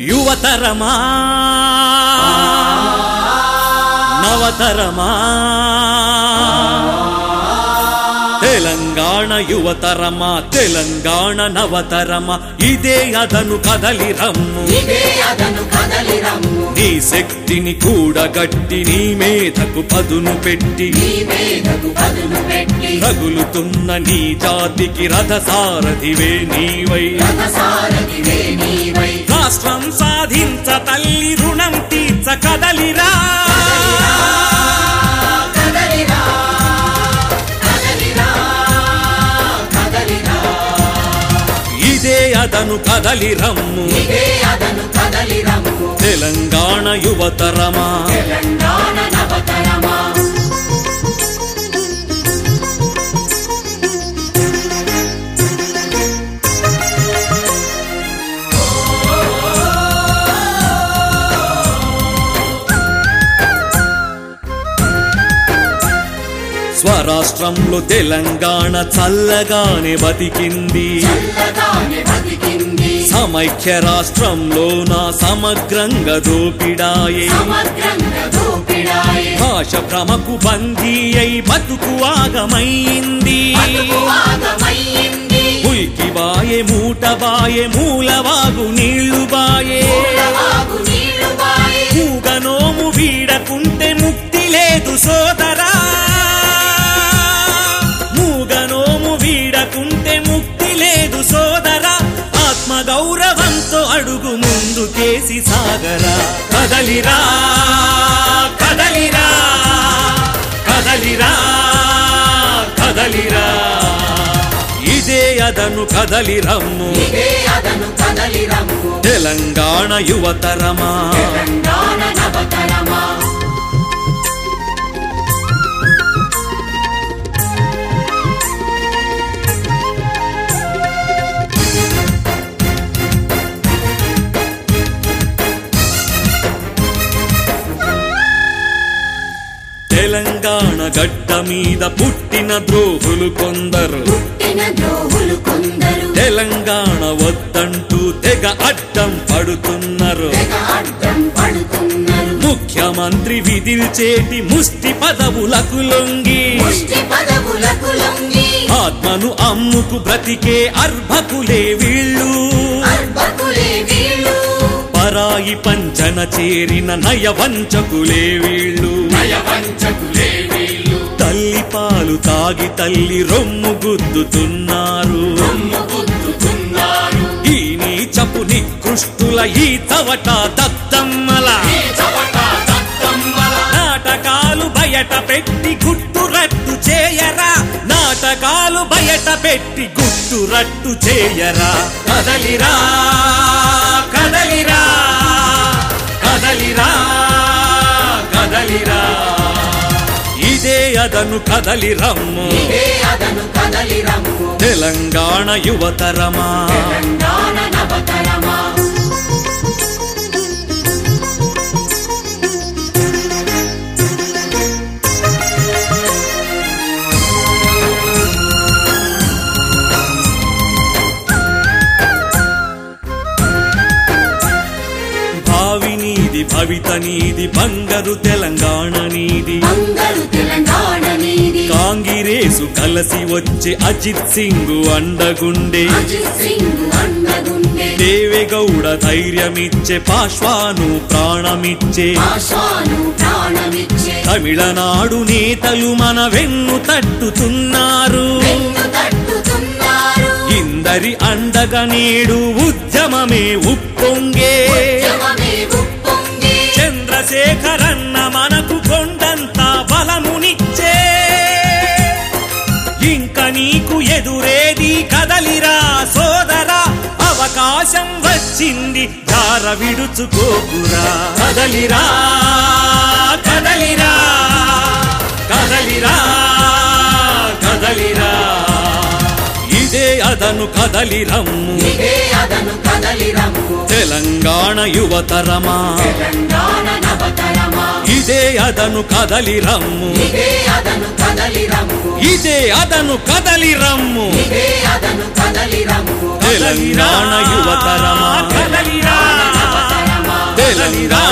యువతరమా? నవతరమా? తెలంగాణ యువతరమా తెలంగాణ నవతరమా? ఇదే అదను కదలిరమ్ము ఇదే అదను కదలి నీ శక్తిని కూడగట్టి నీ మేధకు పదును పెట్టి. నీ మీదకు పదును పెట్టి. రగులుతున్న నీ జాతికి రథసారథివే నీవై. రాష్ట్రం సాధించ తల్లి రుణం తీర్చ కదలిరా. ఇదే అదను కదలి రమ్ము ఇదే అదను కదలి రమ్ము తెలంగాణ యువతరమా స్వరాష్ట్రంలో తెలంగాణ చల్లగానే బతికింది. సమైక్య రాష్ట్రంలో నా సమగ్రంగా దోపిడాయే. భాష భ్రమకు బందీ అయి బతుకు ఆగమైంది. ఉనికి బాయే మూట బాయే మూలవాగు నీళ్ళు బాయే మూగనోము వీడకుంటే ముక్తి గౌరవంతో అడుగు ముందుకేసి సాగరా. కదలిరా కదలిరా కదలిరా కదలిరా. ఇదే అదను కదలి రమ్ము ఇదే అదను కదలి రమ్ము తెలంగాణ యువతరమా. తెలంగాణ గడ్డ మీద పుట్టిన ద్రోహులు కొందరు. తెలంగాణ వద్దంటూ తెగ అడ్డం పడుతున్నారు. ముఖ్యమంత్రి విధిల్చేటి ముష్టి పదవులకు లొంగి. ముష్టి పదవులకు లొంగి. ఆత్మను అమ్ముకు బ్రతికే అర్భకులే పరాయి పంచన చేరిన నయవంచకులే వీళ్ళు. నయవంచకులే వీళ్ళు. తల్లి పాలు తాగి తల్లి రొమ్ము గుద్దుతున్నారు. ఈ నీచపు నికృష్టుల ఈ తవట దత్తమ్మల. ఈ చవట దత్తమ్మల. నాటకాలు బయట పెట్టి గుట్టు రట్టు చేయరా. నాటకాలు బయట పెట్టి గుట్టు రట్టు చేయరా. కదలిరా కదలిరా. కదలిరా కదలిరా. ఇదే అదను కదలి రమ్ము ఇదే అదను కదలి రమ్ము తెలంగాణ యువతరమా భవిత నీది బంగారు తెలంగాణ నీది. కాంగిరేసు కలసి వచ్చే అజిత్ సింగ్ అండగుండే. దేవేగౌడ ధైర్యమిచ్చే పాశ్వాను ప్రాణమిచ్చే. తమిళనాడు నేతలు మన వెన్ను తట్టుతున్నారు. ఇందరి అండగా నేడు ఉద్యమమే ఉప్పొంగి. చంద్రశేఖరన్న మనకు కొండంత బలమునిచ్చే. ఇంక నీకు ఎదురేది కదలిరా సోదరా అవకాశం వచ్చింది దార విడుచుకోకురా. కదలిరా కదలిరా కదలిరా కదలిరా. అదను కదలిరమ్ము. కదలి రమ్ము తెలంగాణ యువతరమా? ఇదే అదను కదలి రమ్ము ఇదే అదను కదలి రమ్ము తెలంగాణ యువతరమా? తెలంగాణ